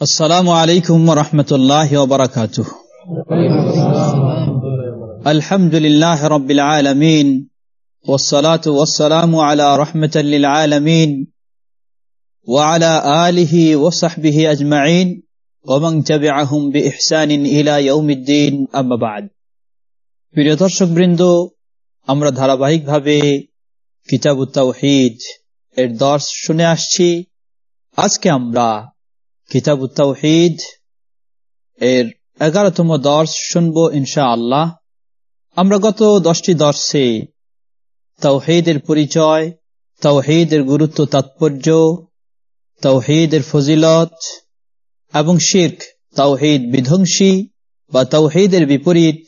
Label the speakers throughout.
Speaker 1: السلام عليكم ورحمة الله وبركاته الحمد لله رب العالمين والصلاة والسلام على رحمة للعالمين وعلى آله وصحبه أجمعين ومن تبعهم بإحسان إلى يوم الدين أما بعد প্রিয় দর্শক বৃন্দ আমরা ধারাবাহিকভাবে কিতাব তাওহিদ এর দর্শ শুনে আসছি আজকে আমরা কিতাব তাওহিদ এর এগারোতম দর্শ শুনব ইনশা আল্লাহ আমরা গত দশটি দর্শে তাওহিদের পরিচয়, তাওহিদের গুরুত্ব, তাৎপর্য, তাওহিদের ফজিলত এবং শির্ক, তাওহিদ বিধ্বংসী বা তাওহিদের বিপরীত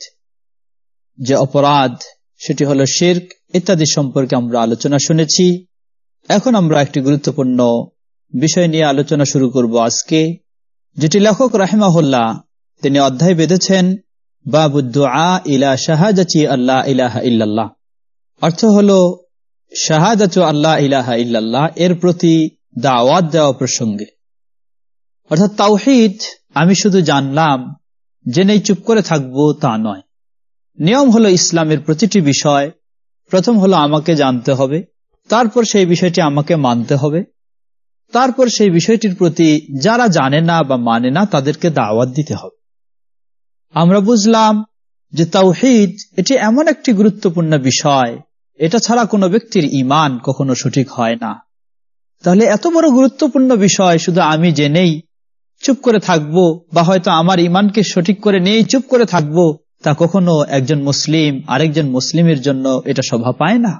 Speaker 1: যে অপরাধ, সেটি হলো শির্ক ইত্যাদি সম্পর্কে আমরা আলোচনা শুনেছি। এখন আমরা একটি গুরুত্বপূর্ণ বিষয় নিয়ে আলোচনা শুরু করব আজকে। যেটি লেখক রাহেমাহুল্লাহ, তিনি অধ্যায় বেঁধেছেন বাবুদ্দা ইলা শাহাজি আল্লাহ ইলাহা ইল্লাল্লাহ। অর্থ হল, শাহাদাত আল্লাহ ইলাহা ইল্লাল্লাহ এর প্রতি দাওয়াত দেওয়া প্রসঙ্গে। অর্থাৎ তাওহিদ, আমি শুধু জানলাম, জেনেই চুপ করে থাকব তা নয়। নিয়ম হলো ইসলামের প্রতিটি বিষয়, প্রথম হলো আমাকে জানতে হবে, তারপর সেই বিষয়টি আমাকে মানতে হবে। তারপর সেই বিষয়টির প্রতি যারা জানে না বা মানে না, তাদেরকে দাওয়াত দিতে হবে। আমরা বুঝলাম যে তাওহিদ এটি এমন একটি গুরুত্বপূর্ণ বিষয়। এটা ছাড়া কোনো ব্যক্তির ইমান কখনো সঠিক হয় না। তাহলে এত বড় গুরুত্বপূর্ণ বিষয়, শুধু আমি জেনেই চুপ করে থাকব বা হয়তো আমার ইমানকে সঠিক করে নিয়েই চুপ করে থাকব, তা কখনো একজন মুসলিম, আরেকজন মুসলিমের জন্য এটা শোভা পায় না।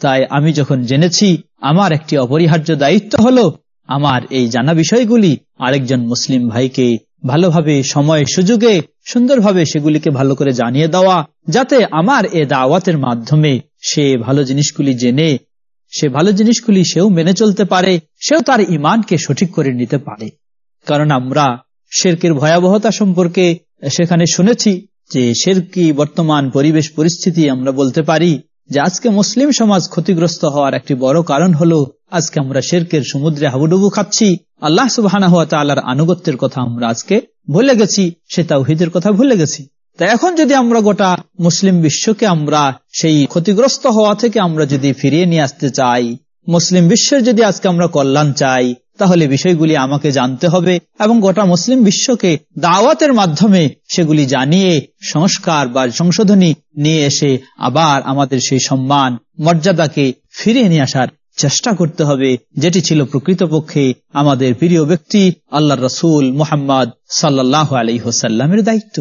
Speaker 1: তাই আমি যখন জেনেছি আমার একটি অপরিহার্য দায়িত্ব হলো আমার এই জানা বিষয়গুলি আরেকজন মুসলিম ভাইকে ভালোভাবে সময় সুযোগে সুন্দরভাবে সেগুলিকে ভালো করে জানিয়ে দেওয়া, যাতে আমার এ দাওয়াতের মাধ্যমে সে ভালো জিনিসগুলি জেনে, সে ভালো জিনিসগুলি সেও মেনে চলতে পারে, সেও তার ইমানকে সঠিক করে নিতে পারে। কারণ আমরা শেরকের ভয়াবহতা সম্পর্কে সেখানে শুনেছি যে শেরকি বর্তমান পরিবেশ পরিস্থিতি আমরা বলতে পারি যে আজকে মুসলিম সমাজ ক্ষতিগ্রস্ত হওয়ার একটি বড় কারণ হলো, আজকে আমরা শেরকের সমুদ্রে হাবুডুবু খাচ্ছি। আল্লাহ সুবাহ আনুগত্যের কথা আমরা আজকে ভুলে গেছি, সে তাওহিদের কথা ভুলে গেছি। তা এখন যদি আমরা গোটা মুসলিম বিশ্বকে আমরা সেই ক্ষতিগ্রস্ত হওয়া থেকে আমরা যদি ফিরিয়ে নিয়ে আসতে চাই, মুসলিম বিশ্বের যদি আজকে আমরা কল্যাণ চাই তাহলে বিষয়গুলি আমাকে জানতে হবে এবং গোটা মুসলিম বিশ্বকে দাওয়াতের মাধ্যমে সেগুলি জানিয়ে, সংস্কার বা সংশোধনী নিয়ে এসে আবার আমাদের সেই সম্মান, মর্যাদাকে ফিরিয়ে নিয়ে আসার চেষ্টা করতে হবে, যেটি ছিল প্রকৃতপক্ষে আমাদের প্রিয় ব্যক্তি আল্লাহ রসুল মোহাম্মদ সাল্লাহ আলহিহসাল্লামের দায়িত্ব।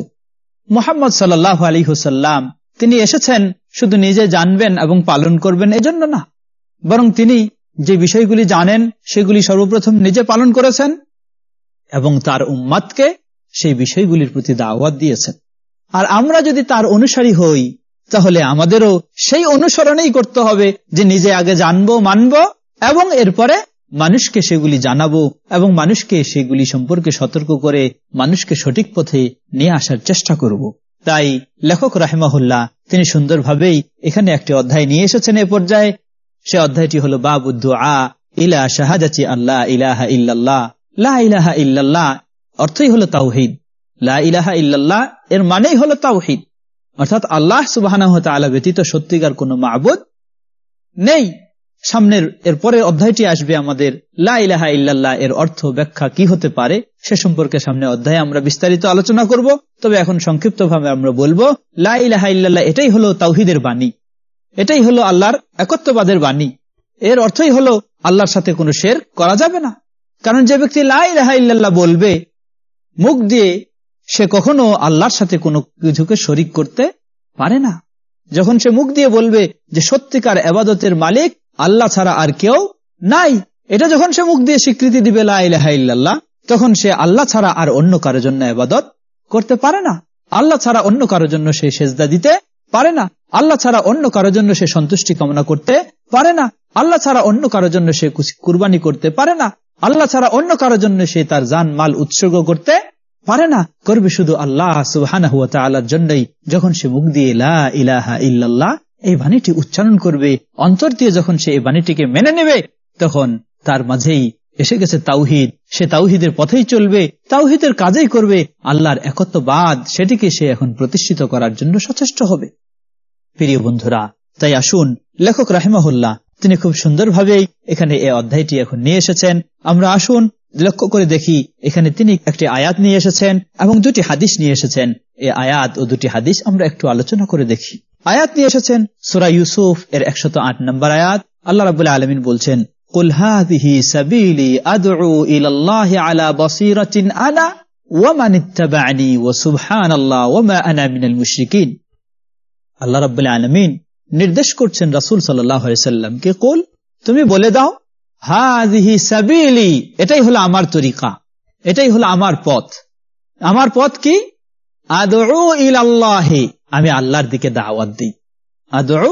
Speaker 1: মোহাম্মদ সাল্লাহ আলহিহসাল্লাম তিনি এসেছেন শুধু নিজে জানবেন এবং পালন করবেন এজন্য না, বরং তিনি যে বিষয়গুলি জানেন, সেগুলি সর্বপ্রথম নিজে পালন করেছেন এবং তার উম্মাদকে সেই বিষয়গুলির প্রতি দাওয়াত দিয়েছেন আর আমরা যদি তার অনুসারী হই, তাহলে আমাদেরও সেই অনুসরণেই করতে হবে যে নিজে আগে জানব, মানব এবং এরপরে মানুষকে সেগুলি জানাব এবং মানুষকে সেগুলি সম্পর্কে সতর্ক করে মানুষকে সঠিক পথে নিয়ে আসার চেষ্টা করব। তাই লেখক রাহেমাহুল্লাহ তিনি সুন্দরভাবেই এখানে একটি অধ্যায় নিয়ে এসেছেন এ পর্যায়ে সে অধ্যায়টি হল বাবুদ্দু আ ইলা শাহাদাচি আল্লাহ ইলাহা ইল্লাল্লাহ। লা ইলাহা ইল্লাল্লাহ অর্থই হলো তাওহিদ। লা ইলাহা ইল্লাল্লাহ এর মানেই হলো তাওহিদ। অর্থাৎ আল্লাহ সুবাহ ব্যতীত সত্যিকার কোন মাহবুদ নেই। সামনের এর পরের অধ্যায়টি আসবে আমাদের লা ইলাহা ইল্লাল্লাহ এর অর্থ ব্যাখ্যা কি হতে পারে সে সম্পর্কে সামনে অধ্যায়ে আমরা বিস্তারিত আলোচনা করব। তবে এখন সংক্ষিপ্তভাবে আমরা বলব, লা ইলাহা ইল্লাল্লাহ এটাই হলো তাওহিদের বাণী। এটাই হলো আল্লাহর একত্ববাদের বাণী। এর অর্থই হলো আল্লাহর সাথে কোনো শের করা যাবে না। কারণ যে ব্যক্তি লাইল্লাহ বলবে, মুখ দিয়ে সে কখনো আল্লাহর সাথে কোনো কিছুকে শরিক করতে পারে না। যখন সে মুখ দিয়ে বলবে যে সত্যিকার আবাদতের মালিক, আল্লাহ ছাড়া আর কেউ নাই, এটা যখন সে মুখ দিয়ে স্বীকৃতি দিবে লাইল্লাহ তখন সে আল্লাহ ছাড়া আর অন্য কারোর জন্য আবাদত করতে পারে না। আল্লাহ ছাড়া অন্য কারোর জন্য সে সেজদা দিতে পারে না। আল্লাহ ছাড়া অন্য কারোর জন্য সে সন্তুষ্টি কামনা করতে পারে না। আল্লাহ ছাড়া অন্য কারোর জন্য সে কুরবানি করতে পারে না। আল্লাহ ছাড়া অন্য কারোর জন্য সে তার জান, মাল উৎসর্গ করতে পারে না। করবে শুধু আল্লাহ আল্লাহর জন্যই। যখন সে মুখ দিয়ে ইলাহা ইল্লাল্লাহ এই বাণীটি উচ্চারণ করবে, অন্তর দিয়ে যখন সে এই বাণীটিকে মেনে নেবে, তখন তার মাঝেই এসে গেছে তাওহিদ। সে তাওহিদের পথেই চলবে, তাওহিদের কাজেই করবে। আল্লাহর একত্ববাদ সেটিকে সে এখন প্রতিষ্ঠিত করার জন্য সচেষ্ট হবে। প্রিয় বন্ধুরা তাই আসুন লেখক রাহেমাহুল্লাহ তিনি খুব সুন্দরভাবেই এখানে এই অধ্যায়টি এখন নিয়ে এসেছেন আমরা আসুন লক্ষ্য করে দেখি এখানে তিনি একটি আয়াত নিয়ে এসেছেন এবং দুটি হাদিস নিয়ে এসেছেন এই আয়াত ও দুটি হাদিস আমরা একটু আলোচনা করে দেখি আয়াত নিয়ে এসেছেন সুরা ইউসুফ এর একশত আট নম্বর আয়াত আল্লাহ রাবুল্লাহ আলমিন বলছেন قل هذه سبيلي أدعو إلى الله على بصيرة أنا ومن اتبعني وسبحان الله وما أنا من المشركين আল্লাহ রাবুল্লাহ আলমিন নির্দেশ করছেন রাসুল সাল্লামকে, কুল, তুমি বলে দাও সাবিলি, এটাই হলো আমার তরিকা, এটাই হলো আমার পথ। আমার পথ কি? আমি আল্লাহর দিকে দাওয়াত দিই। আদৌ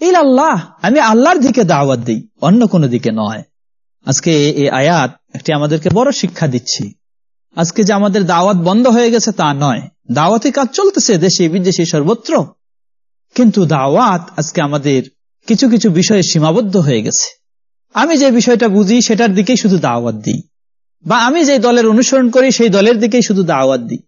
Speaker 1: ইল আল্লাহ আমি আল্লাহর দিকে দাওয়াত দিই, অন্য কোনো দিকে নয়। আজকে এই আয়াত একটি আমাদেরকে বড় শিক্ষা দিচ্ছি। আজকে যে আমাদের দাওয়াত বন্ধ হয়ে গেছে তা নয়। দাওয়াতি কাজ চলতেছে দেশে বিদেশে সর্বত্র। কিন্তু দাওয়াত আজকে আমাদের কিছু কিছু বিষয়ে সীমাবদ্ধ হয়ে গেছে। আমি যে বিষয়টা বুঝি, সেটার দিকেই শুধু দাওয়াত দিই। বা আমি যে দলের অনুসরণ করি, সেই দলের দিকেই শুধু দাওয়াত দিই।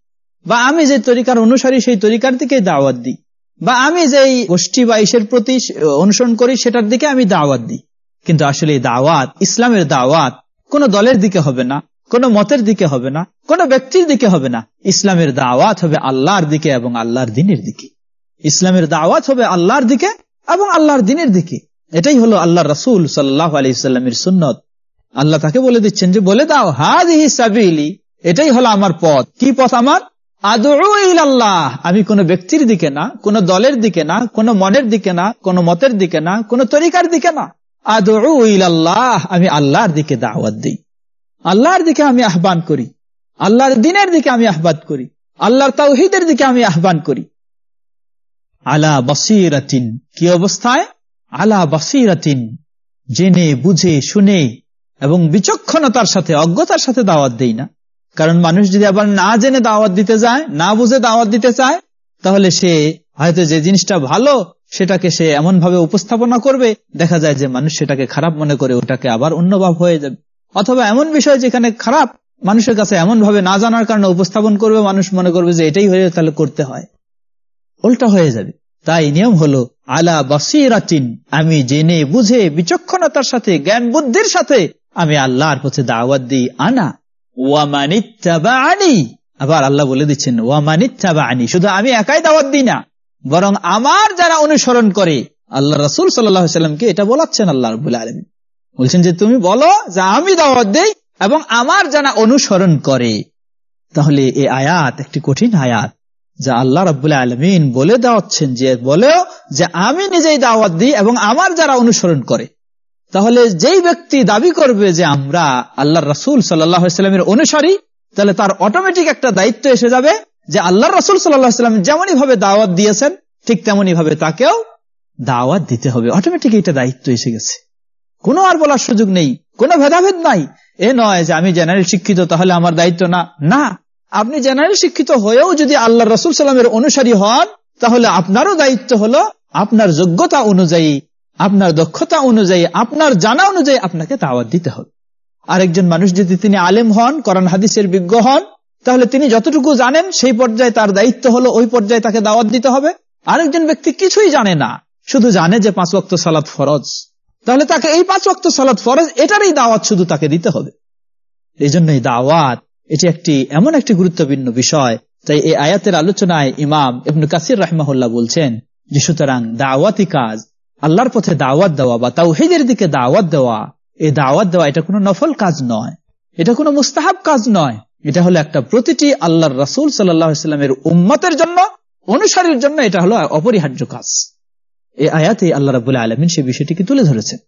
Speaker 1: বা আমি যে তরিকার অনুসারী, সেই তরিকার দিকেই দাওয়াত দিই। বা আমি যে গোষ্ঠী বা ইসের প্রতি অনুসরণ করি, সেটার দিকে আমি দাওয়াত দিই। কিন্তু আসলে এই দাওয়াত, ইসলামের দাওয়াত, কোন দলের দিকে হবে না, কোন মতের দিকে হবে না, কোন ব্যক্তির দিকে হবে না। ইসলামের দাওয়াত হবে আল্লাহর দিকে এবং আল্লাহর দিনের দিকে। ইসলামের দাওয়াত হবে আল্লাহর দিকে এবং আল্লাহর দিনের দিকে। এটাই হলো আল্লাহ রসুল সাল্লাহ আলি ইসলামের সুন্নত। আল্লাহ তাকে বলে দিচ্ছেন যে, বলে দাও হাজি সাবিলি, এটাই হলো আমার পথ। কি পথ আমার? আল্লাহ আমি কোন ব্যক্তির দিকে না, কোন দলের দিকে না, কোন মনের দিকে না, কোন মতের দিকে না, কোন তরিকার দিকে না। আদৌ আল্লাহ আমি আল্লাহর দিকে দাওয়াত দিই। আল্লাহর দিকে আমি আহ্বান করি। আল্লাহর দিনের দিকে আমি আহ্বান করি। আল্লাহর তাওহিদের দিকে আমি আহ্বান করি। আলা বসিরাতিন। কি অবস্থায়? আলা বসিরাতিন। জেনে, বুঝে, শুনে এবং বিচক্ষণতার সাথে, অজ্ঞতার সাথে দাওয়াত দেই না। কারণ মানুষ যদি আবার না জেনে দাওয়াত দিতে যায়, না বুঝে দাওয়াত দিতে চায়, তাহলে সে হয়তো যে জিনিসটা ভালো, সেটাকে সে এমন ভাবে উপস্থাপনা করবে, দেখা যায় যে মানুষ সেটাকে খারাপ মনে করে, ওটাকে আবার অন্যভাব হয়ে যাবে। অথবা এমন বিষয় যেখানে খারাপ, মানুষের কাছে এমন ভাবে না জানার কারণে উপস্থাপন করবে, মানুষ মনে করবে যে এটাই হয়ে তাহলে করতে হয়। উল্টা হয়ে যাবে। তাই নিয়ম হলো, আলা বাসিরাতিন, আমি জেনে বুঝে বিচক্ষণতার সাথে, জ্ঞান বুদ্ধির সাথে আমি আল্লাহর পথে দাওয়াত দিই। আনা ওয়ামানিত্তাবাআনি আবার আল্লাহ বলে দিচ্ছেন ওয়ামানিত্তাবাআনি শুধু আমি একাই দাওয়াত দিই না, বরং আমার যারা অনুসরণ করে, আল্লাহ রাসূল সাল্লামকে এটা বলাচ্ছেন আল্লাহ রাব্বুল আলামিন। বলছেন যে, তুমি বলো যে, আমি দাওয়াত দেই এবং আমার যারা অনুসরণ করে। তাহলে এই আয়াত একটি কঠিন আয়াত। যা আল্লাহ রাবুল্লাহ আলমিন বলে দেওয়াচ্ছেন যে, বলেও যে আমি নিজেই দাওয়াত দিই এবং আমার যারা অনুসরণ করে। তাহলে যেই ব্যক্তি দাবি করবে যে আমরা আল্লাহ রসুল সাল্লামের অনুসারী, তাহলে তার অটোমেটিক একটা দায়িত্ব এসে যাবে যে আল্লাহ রসুল সাল্লাম যেমনই ভাবে দাওয়াত দিয়েছেন, ঠিক তেমনই ভাবে তাকেও দাওয়াত দিতে হবে। অটোমেটিক এটা দায়িত্ব এসে গেছে। কোনো আর বলার সুযোগ নেই, কোনো ভেদাভেদ নাই। এ নয় যে আমি জেনারেল শিক্ষিত, তাহলে আমার দায়িত্ব না। না আপনি জেনারেল শিক্ষিত হয়েও যদি আল্লাহ রসুল সাল্লামের অনুসারী হন, তাহলে আপনারও দায়িত্ব হলো আপনার যোগ্যতা অনুযায়ী, আপনার দক্ষতা অনুযায়ী, আপনার জানা অনুযায়ী আপনাকে দাওয়াত দিতে হবে। আরেকজন মানুষ যদি তিনি আলেম হন করান হাদিসের বিজ্ঞ হন, তাহলে তিনি যতটুকু জানেন, সেই পর্যায়ে তার দায়িত্ব হলো ওই পর্যায়ে তাকে দাওয়াত দিতে হবে। আরেকজন ব্যক্তি কিছুই জানে না, শুধু জানে যে পাঁচ ওয়াক্ত সালাদ ফরজ। তাহলে তাকে এই পাঁচ ওয়াক্ত সালাদ ফরজ, এটারই দাওয়াত শুধু তাকে দিতে হবে। এই জন্যই দাওয়াত এটি একটি, এমন একটি গুরুত্বপূর্ণ বিষয়, তাই এই আয়াতের আলোচনায় ইমাম ইবনু কাসির রাহমাহুল্লাহ বলছেন যে সুতরাং দাওয়াতি কাজ, আল্লাহর পথে দাওয়াত দেওয়া বা তাওহিদের দিকে দাওয়াত দেওয়া, এই দাওয়াত দেওয়া এটা কোনো নফল কাজ নয়। এটা কোনো মুস্তাহাব কাজ নয়। এটা হলো একটা প্রতিটি আল্লাহর রাসুল সাল্লামের উম্মতের জন্য, অনুসারীর জন্য এটা হলো অপরিহার্য কাজ। এই আয়াতে আল্লাহ রাবুল্লাহ আলমিন সে বিষয়টিকে তুলে ধরেছেন।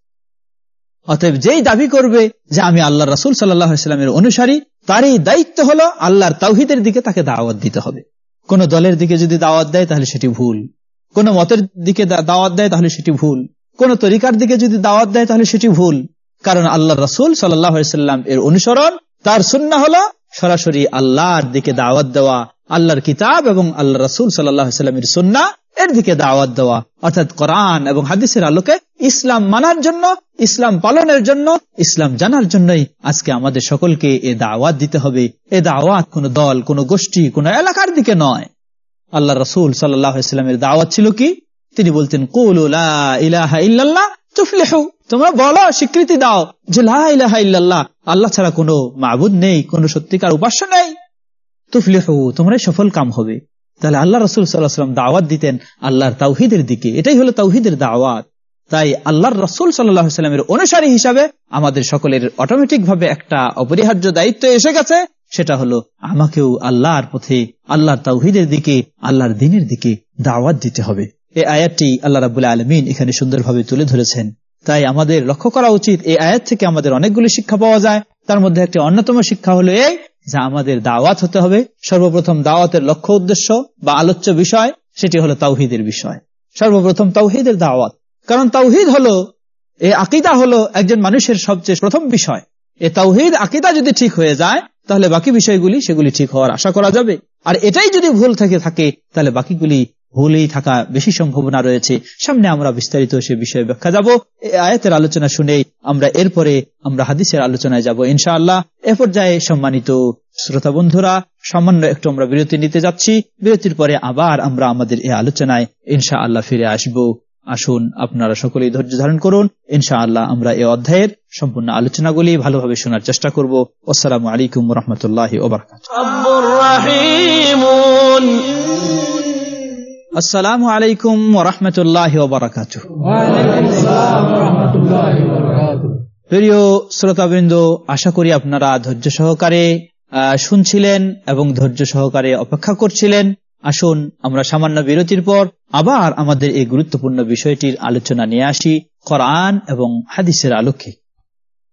Speaker 1: অতএব যেই দাবি করবে যে আমি আল্লাহ রাসুল সাল্লামের অনুসারী তার এই দায়িত্ব হলো আল্লাহর তাওহিদের দিকে তাকে দাওয়াত দিতে হবে। কোন দলের দিকে যদি দাওয়াত দেয় তাহলে সেটি ভুল। কোন মতের দিকে দাওয়াত দেয় তাহলে সেটি ভুল। কোন তরিকার দিকে যদি দাওয়াত দেয় তাহলে সেটি ভুল। কারণ আল্লাহ রসুল সাল্লাম এর অনুসরণ, তার সুন্না হলো সরাসরি আল্লাহর দিকে দাওয়াত দেওয়া, আল্লাহর কিতাব এবং আল্লাহ রসুল সাল্লামের সুন্না এর দিকে দাওয়াত দেওয়া। অর্থাৎ কোরআন এবং হাদিসের আলোকে ইসলাম মানার জন্য, ইসলাম পালনের জন্য, ইসলাম জানার জন্যই আজকে আমাদের সকলকে এ দাওয়াত দিতে হবে। এ দাওয়াত কোন দল, কোন গোষ্ঠী, কোন এলাকার দিকে নয়। আল্লাহ রসুল সাল্লামের দাওয়াত ছিল কি? তিনি বলতেন তোমরা বলো, স্বীকৃতি দাও যে লাহা ইল্লাল্লাহ, আল্লাহ ছাড়া কোনো মাবুদ নেই, কোনো সত্যিকার উপাস্য নেই। তুফলেহ, তোমরাই সফল কাম হবে। তাহলে আল্লাহ রসুল সাল্লাহ সাল্লাম দাওয়াত দিতেন আল্লাহর তাওহিদের দিকে। এটাই হলো তাওহিদের দাওয়াত। তাই আল্লাহর রসুল সাল্লামের অনুসারী হিসাবে আমাদের সকলের অটোমেটিক ভাবে একটা অপরিহার্য দায়িত্ব এসে গেছে, সেটা হলো আমাকেও আল্লাহর পথে, আল্লাহর তাওহিদের দিকে, আল্লাহর দিনের দিকে দাওয়াত দিতে হবে। এই আয়াতটি আল্লাহ রাবুল্লাহ আলমিন এখানে সুন্দরভাবে তুলে ধরেছেন। তাই আমাদের লক্ষ্য করা উচিত এই আয়াত থেকে আমাদের অনেকগুলি শিক্ষা পাওয়া যায়। তার মধ্যে একটি অন্যতম শিক্ষা হলো এই যে আমাদের দাওয়াত হতে হবে। সর্বপ্রথম দাওয়াতের লক্ষ্য উদ্দেশ্য বা আলোচ্য বিষয়, সেটি হলো তাওহিদের বিষয়। সর্বপ্রথম তাওহিদের দাওয়াত। কারণ তাওহিদ হলো, এ আকিদা হলো একজন মানুষের সবচেয়ে প্রথম বিষয়। এ তাওহিদ আকিদা যদি ঠিক হয়ে যায়, তাহলে বাকি বিষয়গুলি সেগুলি ঠিক হওয়ার আশা করা যাবে। আর এটাই যদি ভুল থেকে থাকে, তাহলে বাকিগুলি ভুলেই থাকা বেশি সম্ভাবনা রয়েছে। সামনে আমরা বিস্তারিত সে বিষয়ে ব্যাখ্যা যাব। আয়াতের আলোচনা শুনেই আমরা এরপরে আমরা হাদিসের আলোচনায় যাব ইনশাআল্লাহ। এ পর্যায়ে সম্মানিত শ্রোতা বন্ধুরা, সামান্য একটু আমরা বিরতি নিতে যাচ্ছি। বিরতির পরে আবার আমরা আমাদের এই আলোচনায় ইনশা আল্লাহ ফিরে আসব। আসুন আপনারা সকলেই ধৈর্য ধারণ করুন। ইনশা আল্লাহ আমরা এই অধ্যায়ের সম্পূর্ণ আলোচনাগুলি ভালোভাবে শোনার চেষ্টা করব। আসসালামু আলাইকুম রহমতুল্লাহ আসসালামু আলাইকুম রহমতুল্লাহ ওবরাকাত প্রিয় শ্রোতাবৃন্দ আশা করি আপনারা ধৈর্য সহকারে শুনছিলেন এবং ধৈর্য সহকারে অপেক্ষা করছিলেন। আসুন, আমরা সামান্য বিরতির পর আবার আমাদের এই গুরুত্বপূর্ণ বিষয়টির আলোচনা নিয়ে আসি কোরআন এবং হাদিসের আলোকে।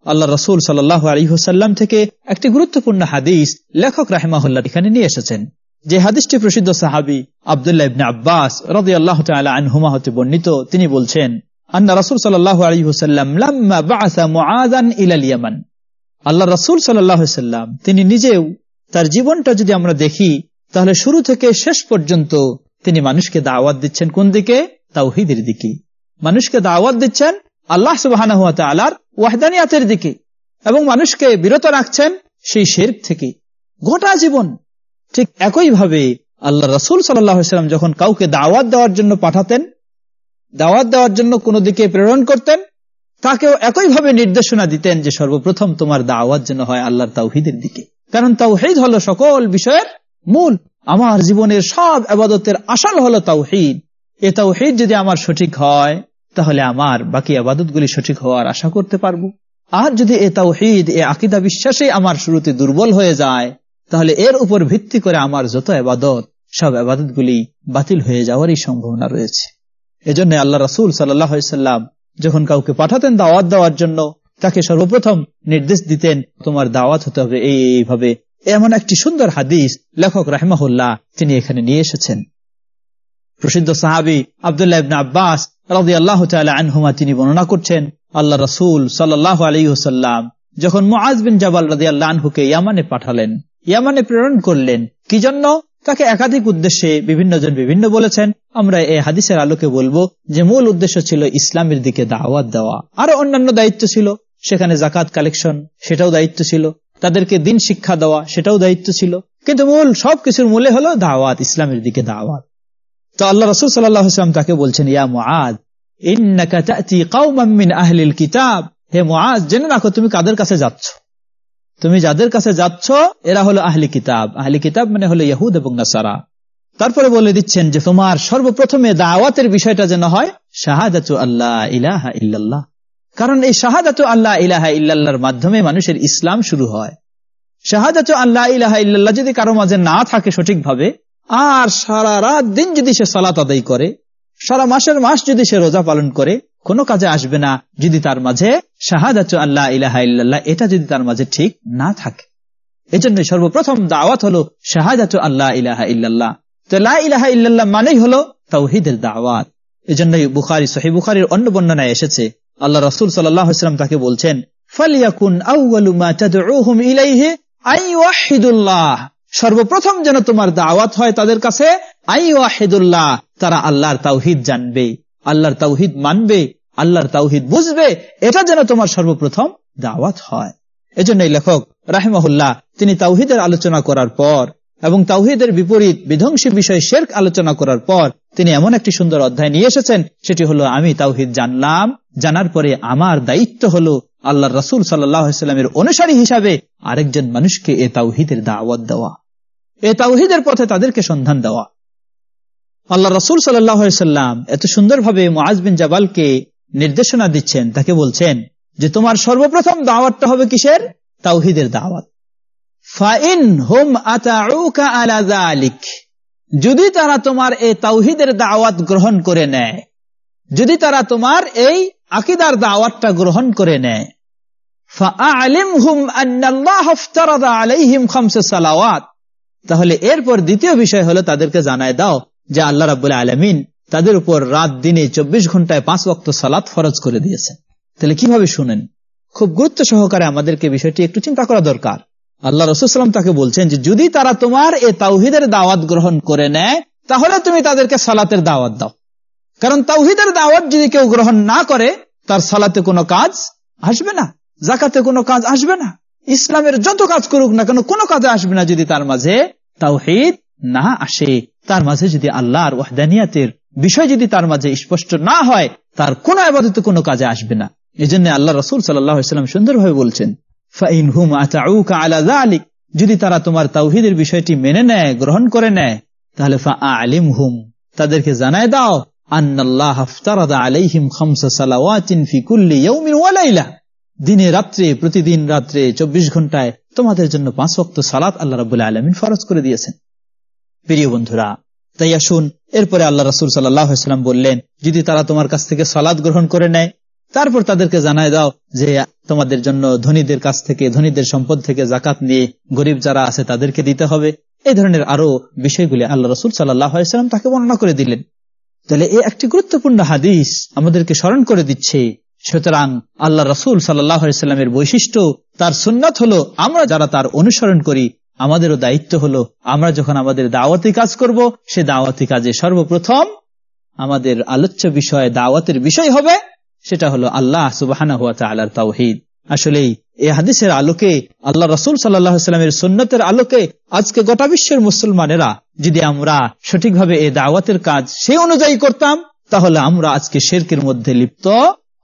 Speaker 1: আল্লাহ রসুল সাল্লাহ আলহিহসাল্লাম থেকে একটি গুরুত্বপূর্ণ হাদিস লেখক রাহেমাহুল্লাহ এখানে নিয়ে এসেছেন। যে হাদিসটি প্রসিদ্ধ সাহাবি আবদুল্লাহ ইবনে আব্বাস রদি আল্লাহ আনহুমা হতে বর্ণিত, তিনি বলছেন, আন্না রসুল সাল্লাহ আলহিহসাল্লাম ইয়ামান। আল্লাহ রসুল সাল্লাম তিনি নিজেও তার জীবনটা যদি আমরা দেখি তাহলে শুরু থেকে শেষ পর্যন্ত তিনি মানুষকে দাওয়াত দিচ্ছেন কোন দিকে? তাওহিদের দিকে। মানুষকে দাওয়াত দিচ্ছেন আল্লাহ সুবাহ আলার ওয়াহদানিয়াতের দিকে এবং মানুষকে বিরত রাখছেন সেই শের থেকে। গোটা জীবন ঠিক একইভাবে আল্লাহ রসুল সাল্লাম যখন কাউকে দাওয়াত দেওয়ার জন্য পাঠাতেন, দাওয়াত দেওয়ার জন্য কোনো দিকে প্রেরণ করতেন, তাকেও একইভাবে নির্দেশনা দিতেন যে সর্বপ্রথম তোমার দাওয়াত যেন হয় আল্লাহর তাওহিদের দিকে। কারণ তাওহিদ হলো সকল বিষয়ের মূল আমার জীবনের সব আবাদতের আসল হলো তাওহিদ। এ তাওহিদ যদি আমার সঠিক হয়, তাহলে আমার বাকি আবাদতগুলি সঠিক হওয়ার আশা করতে পারব। আর যদি এ তাওহিদ, এ আকিদা বিশ্বাসে আমার শুরুতে দুর্বল হয়ে যায়, তাহলে এর উপর ভিত্তি করে আমার যত আবাদত, সব আবাদতগুলি বাতিল হয়ে যাওয়ারই সম্ভাবনা রয়েছে। এজন্য আল্লাহ রাসুল সাল্লাম যখন কাউকে পাঠাতেন দাওয়াত দেওয়ার জন্য, তাকে সর্বপ্রথম নির্দেশ দিতেন, তোমার দাওয়াত হতে হবে এইভাবে এমন একটি সুন্দর হাদিস লেখক রাহমাহুল্লাহ তিনি এখানে নিয়ে এসেছেন। প্রসিদ্ধ সাহাবি আবদুল্লাহ ইবনা আব্বাস রাজি আল্লাহ আনহুমা তিনি বর্ণনা করছেন, আল্লাহ রসুল সাল্লাহ আলহিহসাল্লাম যখন মুআজ বিন জাবাল রাজি আল্লাহ আনহুকে ইয়ামানে পাঠালেন, ইয়ামানে প্রেরণ করলেন, কি জন্য? তাকে একাধিক উদ্দেশ্যে বিভিন্ন জন বিভিন্ন বলেছেন, আমরা এই হাদিসের আলোকে বলব যে মূল উদ্দেশ্য ছিল ইসলামের দিকে দাওয়াত দেওয়া। আরও অন্যান্য দায়িত্ব ছিল, সেখানে জাকাত কালেকশন, সেটাও দায়িত্ব ছিল। তাদেরকে দিন শিক্ষা দেওয়া, সেটাও দায়িত্ব ছিল। কিন্তু মূল সবকিছুর মূলে হলো দাওয়াত, ইসলামের দিকে দাওয়াত। তো আল্লাহ রসুল সাল্লাম তাকে বলছেন কিতাব। হে জেনে রাখো তুমি কাদের কাছে যাচ্ছ। তুমি যাদের কাছে যাচ্ছ, এরা হলো আহলি কিতাব। আহলি কিতাব মানে হলো ইহুদ এবং নাসারা। তারপরে বলে দিচ্ছেন যে, তোমার সর্বপ্রথমে দাওয়াতের বিষয়টা যেন হয়, শাহাদাতু আল্লাহ ইলাহা ইল্লাল্লাহ। কারণ এই শাহাদাতু আল্লাহ ইলাহা ইল্লাল্লাহর মাধ্যমে মানুষের ইসলাম শুরু হয়। শাহাদাতু আল্লাহ ইলাহা ইল্লাল্লাহ যদি কারও মাঝে না থাকে সঠিকভাবে, আর সারা রাত দিন যদি সে সালাত আদায় করে, সারা মাসের মাস যদি সে রোজা পালন করে, কোনো কাজে আসবে না যদি তার মাঝে শাহাদাত আল্লাহ ইলাহা ইল্লাল্লাহ এটা যদি তার মাঝে ঠিক না থাকে। এজন্য সর্বপ্রথম দাওয়াত হলো শাহাদাত আল্লাহ ইলাহা ইল্লাল্লাহ। তো লা ইলাহা ইল্লাল্লাহ মানেই হলো তাওহিদের দাওয়াত। এজন্যই বুখারি সহি বুখারির অন্য বর্ণনায় এসেছে আল্লাহ রসুল সাল্লাম তাকে বলছেন সর্বপ্রথম যেন তোমার দাওয়াত হয় তাদের কাছে তারা আল্লাহর তাওহিদ জানবে, আল্লাহর তাওহিদ মানবে, আল্লাহর তাওহিদ বুঝবে, এটা যেন তোমার সর্বপ্রথম দাওয়াত হয়। এজন্য এই লেখক রাহেমাহুল্লাহ তিনি তাওহিদের আলোচনা করার পর এবং তাওহিদের বিপরীত বিধ্বংসী বিষয়ে শেরক আলোচনা করার পর তিনি এমন একটি সুন্দর অধ্যায় নিয়ে এসেছেন, সেটি হলো, আমি তাওহিদ জানলাম, জানার পরে আমার দায়িত্ব হলো আল্লাহ রসুল সাল্লামের অনুসারী হিসাবে আরেকজন মানুষকে এ তাওহিদের দাওয়াত দেওয়া, এ তাওহিদের পথে তাদেরকে সন্ধান দেওয়া। আল্লাহ রসুল সাল্লাম এত সুন্দরভাবে মোয়াজবিন জাবালকে নির্দেশনা দিচ্ছেন, তাকে বলছেন যে, তোমার সর্বপ্রথম দাওয়াতটা হবে কিসের? তাওহিদের দাওয়াত। ফাইন হোম আলিক যদি তারা তোমার এই তাওহিদের দাওয়াত গ্রহণ করে নেয়, যদি তারা তোমার এই আকিদার দাওয়াতটা গ্রহণ করে নেয় তাহলে এরপর দ্বিতীয় বিষয় হলো তাদেরকে জানায় দাও যে আল্লাহ রাবুল আলমিন তাদের উপর রাত দিনে চব্বিশ ঘন্টায় পাঁচ ওয়াক্ত সালাত ফরজ করে দিয়েছে তাহলে কীভাবে শুনেন? খুব গুরুত্ব সহকারে আমাদেরকে বিষয়টি একটু চিন্তা করা দরকার। আল্লাহ রসুলাম তাকে বলছেন যে যদি তারা তোমার এ তাওহিদের দাওয়াত গ্রহণ করে নেয়, তাহলে তুমি তাদেরকে সালাতের দাওয়াত দাও। কারণ তাওহিদের দাওয়াত যদি কেউ গ্রহণ না করে, তার সালাতে কোনো কাজ আসবে না জাকাতে কোনো কাজ আসবে না। ইসলামের যত কাজ করুক না কেন, কোনো কাজে আসবে না যদি তার মাঝে তাওহিদ না আসে। তার মাঝে যদি আল্লাহর ওয়াহদানিয়াতের বিষয় যদি তার মাঝে স্পষ্ট না হয়, তার কোন আবাদত কোনো কাজে আসবে না। এই জন্য আল্লাহ রসুল সাল্লাম সুন্দরভাবে বলছেন ফাইন হুম আলিক যদি তারা তোমার তাওহিদের বিষয়টি মেনে নেয়, গ্রহণ করে নেয়, তাহলে ফা আলিম হুম তাদেরকে জানায় দাও প্রতিদিন রাত্রে চব্বিশ ঘন্টায় তোমাদের জন্য পাঁচ করে দিয়েছেন। প্রিয় বন্ধুরা এরপরে বললেন, যদি তারা তোমার কাছ থেকে সালাদ গ্রহণ করে নেয় তারপর তাদেরকে জানায় দাও যে তোমাদের জন্য ধনীদের কাছ থেকে, ধনীদের সম্পদ থেকে জাকাত নিয়ে গরিব যারা আছে তাদেরকে দিতে হবে। এই ধরনের আরও বিষয়গুলি আল্লাহ রসুল সাল্লাম তাকে বর্ণনা করে দিলেন। তাহলে এই একটি গুরুত্বপূর্ণ হাদিস আমাদেরকে স্মরণ করে দিচ্ছে। সুতরাং আল্লাহ রসুল সাল্লামের বৈশিষ্ট্য, তার সুন্নাত হলো আমরা যারা তার অনুসরণ করি, আমাদেরও দায়িত্ব হলো আমরা যখন আমাদের দাওয়াতি কাজ করব, সে দাওয়াতি কাজে সর্বপ্রথম আমাদের আলোচ্য বিষয় দাওয়াতের বিষয় হবে সেটা হলো আল্লাহ সুবাহ আল্লাহর তাওহিদ। আসলেই, এই হাদিসের আলোকে আল্লাহ রসুল সাল্লামের সুন্নতের আলোকে আজকে গোটা বিশ্বের মুসলমানেরা যদি আমরা সঠিকভাবে এই দাওয়াতের কাজ সে অনুযায়ী করতাম, তাহলে আমরা আজকে শেরকের মধ্যে লিপ্ত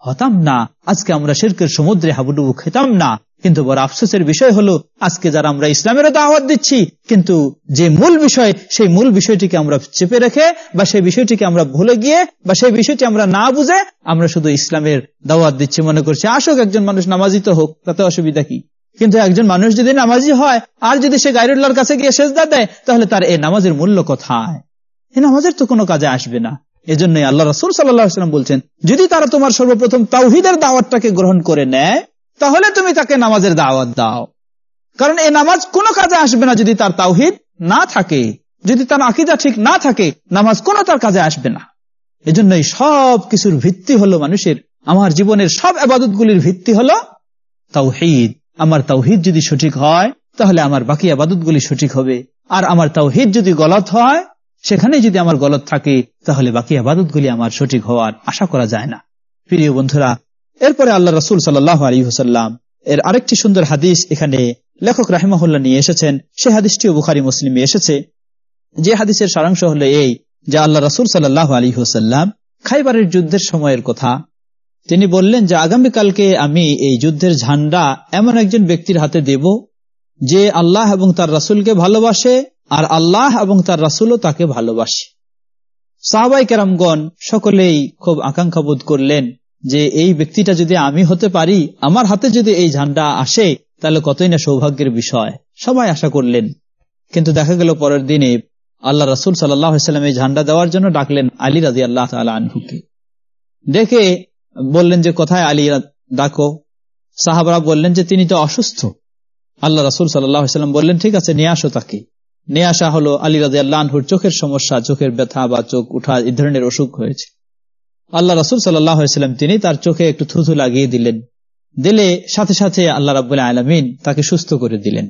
Speaker 1: হতাম না। আজকে আমরা শেরকের সমুদ্রে হাবুডুবু খেতাম না। কিন্তু বড় আফসোসের বিষয় হলো, আজকে যারা আমরা ইসলামেরও দাওয়াত দিচ্ছি, কিন্তু যে মূল বিষয়, সেই মূল বিষয়টিকে আমরা চেপে রেখে বা সেই বিষয়টিকে আমরা ভুলে গিয়ে বা সেই বিষয়টি আমরা না বুঝে আমরা শুধু ইসলামের দাওয়াত দিচ্ছি মনে করছি, আসুক একজন মানুষ নামাজিত হোক, তাতে অসুবিধা কি? কিন্তু একজন মানুষ যদি নামাজি হয়, আর যদি সে গাইরুল্লাহর কাছে গিয়ে সেজদা দেয়, তাহলে তার এই নামাজের মূল্য কোথায়? এই নামাজের তো কোনো কাজে আসবে না। এজন্যই আল্লাহ রসুল সাল্লাম বলছেন, যদি তারা তোমার সর্বপ্রথম তাওহিদের দাওয়াতটাকে গ্রহণ করে নেয় তাহলে তুমি তাকে নামাজের দাওয়াত দাও। কারণ এই নামাজ কোনো কাজে আসবে না যদি তার তাওহিদ না থাকে। যদি তার আকিদা ঠিক না থাকে, নামাজ কোনো তার কাজে আসবে না। এজন্যই সব কিছুর ভিত্তি হলো মানুষের, আমার জীবনের সব আবাদতগুলির ভিত্তি হলো তাওহিদ। আমার তাওহিদ যদি সঠিক হয়, তাহলে আমার বাকি আবাদতগুলি সঠিক হবে। আর আমার তাওহিদ যদি গলত হয় সেখানে যদি আমার গলত থাকে, তাহলে বাকি আবাদতগুলি আমার সঠিক হওয়ার আশা করা যায় না। প্রিয় বন্ধুরা এরপরে আল্লাহ রসুল সাল্লাহ আলী হুসাল্লাম এর আরেকটি সুন্দর হাদিস এখানে লেখক রাহিমাহুল্লাহ নিয়ে এসেছেন। সে হাদিসটিও বুখারি মুসলিমে এসেছে। যে হাদিসের সারাংশ হলো এই যে আল্লাহ রসুল সাল্লাহ আলী হুসাল্লাম খাইবারের যুদ্ধের সময়ের কথা। তিনি বললেন যে আগামীকালকে আমি এই যুদ্ধের ঝান্ডা এমন একজন ব্যক্তির হাতে দেব যে আল্লাহ এবং তার রাসুলকে ভালোবাসে আর আল্লাহ এবং তার রাসুলও তাকে ভালোবাসে। সাহবাই কেরামগণ সকলেই খুব আকাঙ্ক্ষা বোধ করলেন যে এই ব্যক্তিটা যদি আমি হতে পারি, আমার হাতে যদি এই ঝান্ডা আসে, তাহলে কতই না সৌভাগ্যের বিষয়। সবাই আশা করলেন। কিন্তু দেখা গেল পরের দিনে আল্লাহ রসুল সাল্লাম এই ঝান্ডা দেওয়ার জন্য ডাকলেন আলী রাজি আল্লাহ আনহুকে। দেখে বললেন যে, কোথায় আলী? ডাকো। সাহাবরা বললেন যে, তিনি তো অসুস্থ। আল্লাহ রসুল সাল্লাম বললেন, ঠিক আছে, নিয়ে আসো তাকে। নিয়ে আসা হলো আলী রাজি আল্লাহর চোখের সমস্যা, চোখের ব্যথা বা চোখ উঠা, এই ধরনের অসুখ হয়েছে। আল্লাহ রসুল সাল্লাম তিনি তার চোখে একটু থুথু লাগিয়ে দিলেন। দিলে সাথে সাথে আল্লাহ রাবুল্লাহ আলমিন তাকে সুস্থ করে দিলেন।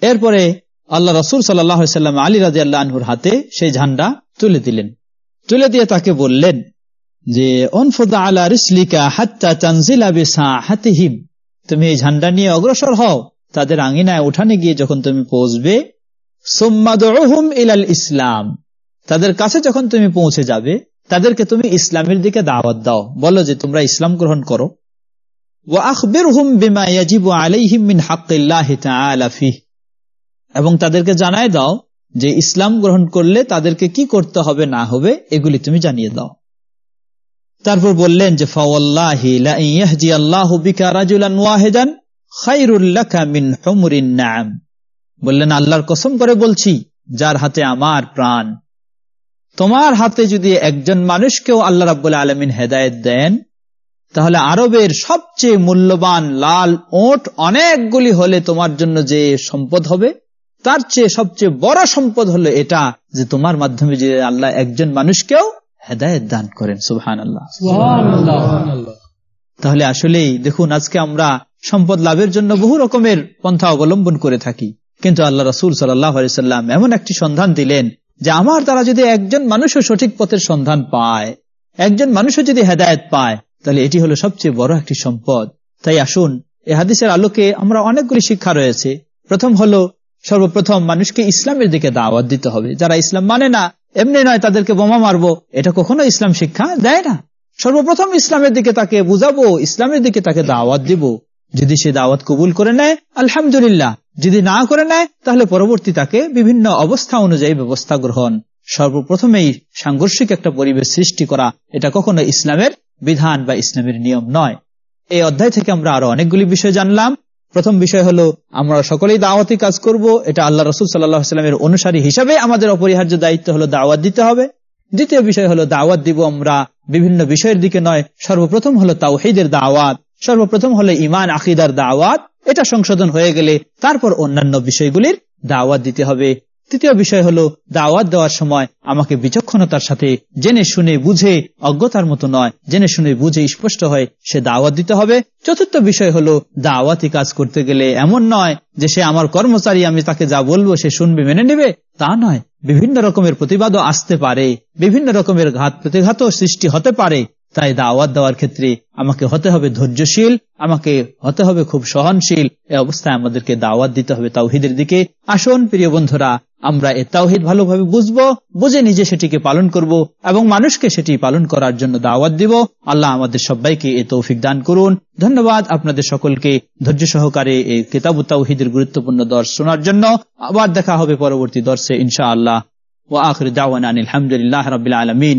Speaker 1: এরপরে আল্লাহ রসুল সাল্লাম আলী রাজি আল্লাহর হাতে সেই ঝান্ডা তুলে দিলেন। তুলে দিয়ে তাকে বললেন যে, অনফুদা আলা রিসলিকা হাত্তা তানজিলা বিসা হাতিহিম তুমি এই ঝান্ডা নিয়ে অগ্রসর হও, তাদের আঙিনায় উঠানে গিয়ে যখন তুমি পৌঁছবে সোম্মাদুম ইলাল ইসলাম। তাদের কাছে যখন তুমি পৌঁছে যাবে তাদেরকে তুমি ইসলামের দিকে দাওয়াত দাও। বলো যে তোমরা ইসলাম গ্রহণ করো। এবং তাদেরকে জানায় দাও যে ইসলাম গ্রহণ করলে তাদেরকে কি করতে হবে, না হবে, এগুলি তুমি জানিয়ে দাও। তারপর বললেন যে বললেন, আল্লাহর কসম করে বলছি, যার হাতে আমার প্রাণ তোমার হাতে যদি একজন মানুষকেও আল্লাহ রাবুল্লাহ আলমিন হেদায়ত দেন তাহলে আরবের সবচেয়ে মূল্যবান লাল ওট অনেকগুলি হলে তোমার জন্য যে সম্পদ হবে তার চেয়ে সবচেয়ে বড় সম্পদ হলো এটা যে তোমার মাধ্যমে যে আল্লাহ একজন মানুষকেও হেদায়ত দান করেন। সুবহান আল্লাহ তাহলে আসলেই দেখুন আজকে আমরা সম্পদ লাভের জন্য বহু রকমের পন্থা অবলম্বন করে থাকি। কিন্তু আল্লাহ রসুল সাল্লাহ সাল্লাম এমন একটি সন্ধান দিলেন যে আমার দ্বারা যদি একজন মানুষও সঠিক পথের সন্ধান পায়, একজন মানুষও যদি হেদায়ত পায়, তাহলে এটি হলো সবচেয়ে বড় একটি সম্পদ। তাই আসুন, এ হাদিসের আলোকে আমরা অনেকগুলি শিক্ষা রয়েছে। প্রথম হলো, সর্বপ্রথম মানুষকে ইসলামের দিকে দাওয়াত দিতে হবে। যারা ইসলাম মানে না, এমনি নয় তাদেরকে বোমা মারবো। এটা কখনো ইসলাম শিক্ষা দেয় না। সর্বপ্রথম ইসলামের দিকে তাকে বুঝাবো, ইসলামের দিকে তাকে দাওয়াত দিব। যদি সে দাওয়াত কবুল করে নেয়, আলহামদুলিল্লাহ। যদি না করে নেয়, তাহলে পরবর্তী তাকে বিভিন্ন অবস্থা অনুযায়ী ব্যবস্থা গ্রহণ। সর্বপ্রথমেই সাংঘর্ষিক একটা পরিবেশ সৃষ্টি করা, এটা কখনো ইসলামের বিধান বা ইসলামের নিয়ম নয়। এই অধ্যায় থেকে আমরা আরও অনেকগুলি বিষয় জানলাম। প্রথম বিষয় হলো, আমরা সকলেই দাওয়াতি কাজ করব, এটা আল্লাহ রসুল সাল্লাহামের অনুসারী হিসাবে আমাদের অপরিহার্য দায়িত্ব হলো দাওয়াত দিতে হবে। দ্বিতীয় বিষয় হলো, দাওয়াত দিব আমরা বিভিন্ন বিষয়ের দিকে নয়, সর্বপ্রথম হলো তাওহিদের দাওয়াত, সর্বপ্রথম হলো ইমান আকিদার দাওয়াত এটা সংশোধন হয়ে গেলে তারপর অন্যান্য বিষয়গুলির দাওয়াত দিতে হবে। তৃতীয় বিষয় হলো, দাওয়াত দেওয়ার সময় আমাকে বিচক্ষণতার সাথে জেনে শুনে বুঝে অজ্ঞতার মতো নয়। জেনে শুনে বুঝে স্পষ্ট হয়, সে দাওয়াত দিতে হবে। চতুর্থ বিষয় হলো, দাওয়াতি কাজ করতে গেলে এমন নয় যে সে আমার কর্মচারী, আমি তাকে যা বলব সে শুনবে, মেনে নেবে। তা নয়। বিভিন্ন রকমের প্রতিবাদও আসতে পারে। বিভিন্ন রকমের ঘাত প্রতিঘাতও সৃষ্টি হতে পারে। তাই দাওয়াত দেওয়ার ক্ষেত্রে আমাকে হতে হবে ধৈর্যশীল, আমাকে হতে হবে খুব সহনশীল। এ অবস্থায় আমাদেরকে দাওয়াত দিতে হবে তাওহিদের দিকে। আসুন, প্রিয় বন্ধুরা, আমরা এ তাওহিদ ভালোভাবে বুঝব, বুঝে নিজে সেটিকে পালন করব এবং মানুষকে সেটি পালন করার জন্য দাওয়াত দিব। আল্লাহ আমাদের সবাইকে এ তৌফিক দান করুন। ধন্যবাদ আপনাদের সকলকে ধৈর্য সহকারে এই কিতাব তাওহিদের গুরুত্বপূর্ণ দর্শ শোনার জন্য। আবার দেখা হবে পরবর্তী দর্শে ইনশা আল্লাহ ও আখরি দাওয়ান আলহামদুলিল্লাহ রবিল আলমিন।